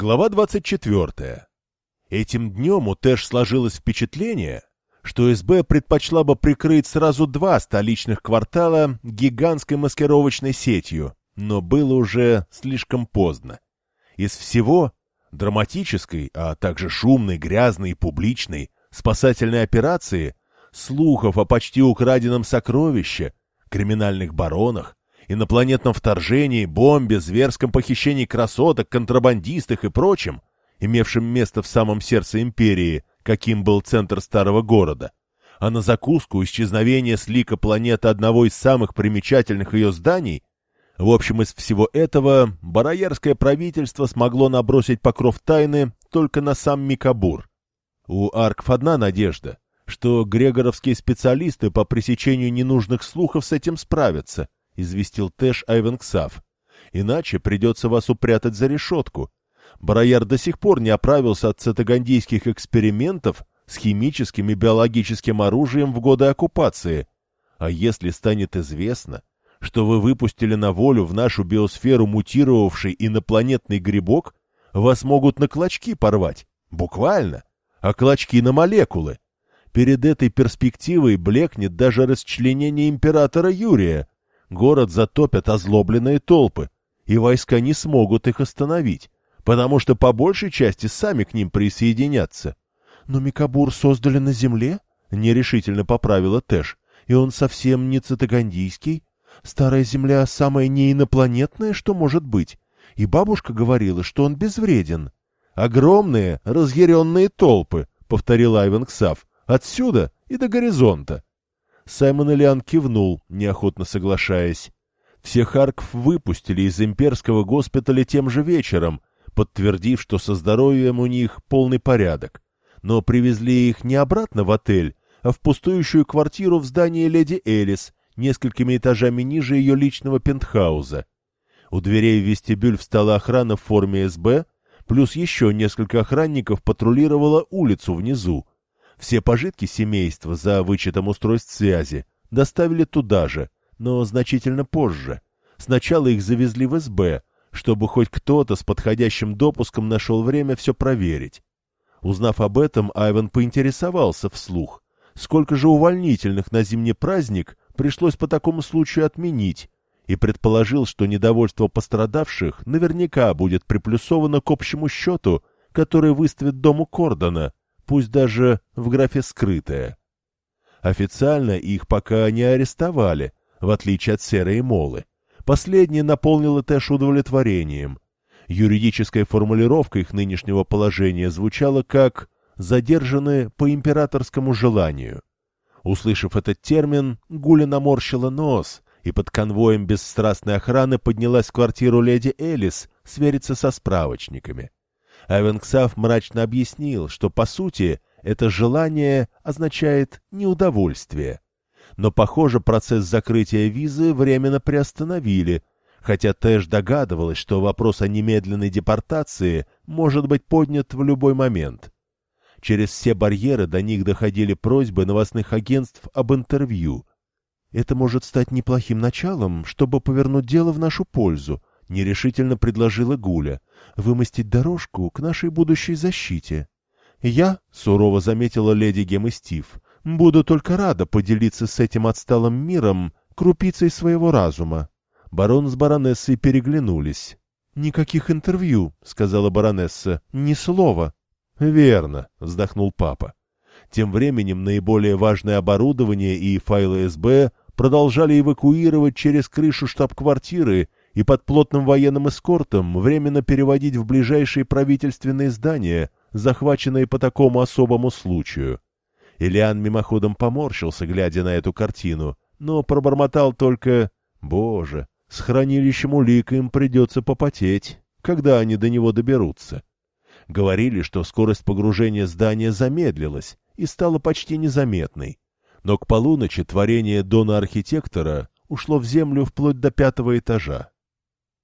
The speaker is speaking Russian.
Глава 24. Этим днем у Тэш сложилось впечатление, что СБ предпочла бы прикрыть сразу два столичных квартала гигантской маскировочной сетью, но было уже слишком поздно. Из всего — драматической, а также шумной, грязной и публичной спасательной операции, слухов о почти украденном сокровище, криминальных баронах, инопланетном вторжении, бомбе, зверском похищении красоток, контрабандистах и прочем, имевшем место в самом сердце империи, каким был центр старого города, а на закуску исчезновение с лика планеты одного из самых примечательных ее зданий, в общем, из всего этого бароярское правительство смогло набросить покров тайны только на сам Микабур. У Арков одна надежда, что грегоровские специалисты по пресечению ненужных слухов с этим справятся, известил Тэш Айвенксав. Иначе придется вас упрятать за решетку. Барояр до сих пор не оправился от цитагандийских экспериментов с химическим и биологическим оружием в годы оккупации. А если станет известно, что вы выпустили на волю в нашу биосферу мутировавший инопланетный грибок, вас могут на клочки порвать. Буквально. А клочки на молекулы. Перед этой перспективой блекнет даже расчленение императора Юрия. Город затопят озлобленные толпы, и войска не смогут их остановить, потому что по большей части сами к ним присоединятся. — Но Микабур создали на земле? — нерешительно поправила Тэш. — И он совсем не цитагандийский? Старая земля самая неинопланетная, что может быть. И бабушка говорила, что он безвреден. — Огромные, разъяренные толпы, — повторил Айвен Ксав, — отсюда и до горизонта. Саймон Элиан кивнул, неохотно соглашаясь. Всех арков выпустили из имперского госпиталя тем же вечером, подтвердив, что со здоровьем у них полный порядок. Но привезли их не обратно в отель, а в пустующую квартиру в здании леди Элис, несколькими этажами ниже ее личного пентхауза. У дверей в вестибюль встала охрана в форме СБ, плюс еще несколько охранников патрулировало улицу внизу. Все пожитки семейства, за вычетом устройств связи, доставили туда же, но значительно позже. Сначала их завезли в СБ, чтобы хоть кто-то с подходящим допуском нашел время все проверить. Узнав об этом, Айван поинтересовался вслух, сколько же увольнительных на зимний праздник пришлось по такому случаю отменить, и предположил, что недовольство пострадавших наверняка будет приплюсовано к общему счету, который выставит дому Кордона, пусть даже в графе «скрытое». Официально их пока не арестовали, в отличие от Серой Молы. Последнее наполнило Тэш удовлетворением. Юридическая формулировка их нынешнего положения звучала как «задержаны по императорскому желанию». Услышав этот термин, Гуля наморщила нос и под конвоем бесстрастной охраны поднялась в квартиру леди Элис свериться со справочниками. Авенксав мрачно объяснил, что, по сути, это желание означает неудовольствие. Но, похоже, процесс закрытия визы временно приостановили, хотя Тэш догадывалась, что вопрос о немедленной депортации может быть поднят в любой момент. Через все барьеры до них доходили просьбы новостных агентств об интервью. «Это может стать неплохим началом, чтобы повернуть дело в нашу пользу», — нерешительно предложила Гуля, — вымостить дорожку к нашей будущей защите. «Я», — сурово заметила леди Гем Стив, — «буду только рада поделиться с этим отсталым миром крупицей своего разума». Барон с баронессой переглянулись. «Никаких интервью», — сказала баронесса, — «ни слова». «Верно», — вздохнул папа. Тем временем наиболее важное оборудование и файлы СБ продолжали эвакуировать через крышу штаб-квартиры и под плотным военным эскортом временно переводить в ближайшие правительственные здания, захваченные по такому особому случаю. Ильян мимоходом поморщился, глядя на эту картину, но пробормотал только «Боже, с хранилищем улик им придется попотеть, когда они до него доберутся». Говорили, что скорость погружения здания замедлилась и стала почти незаметной. Но к полуночи творение Дона-архитектора ушло в землю вплоть до пятого этажа.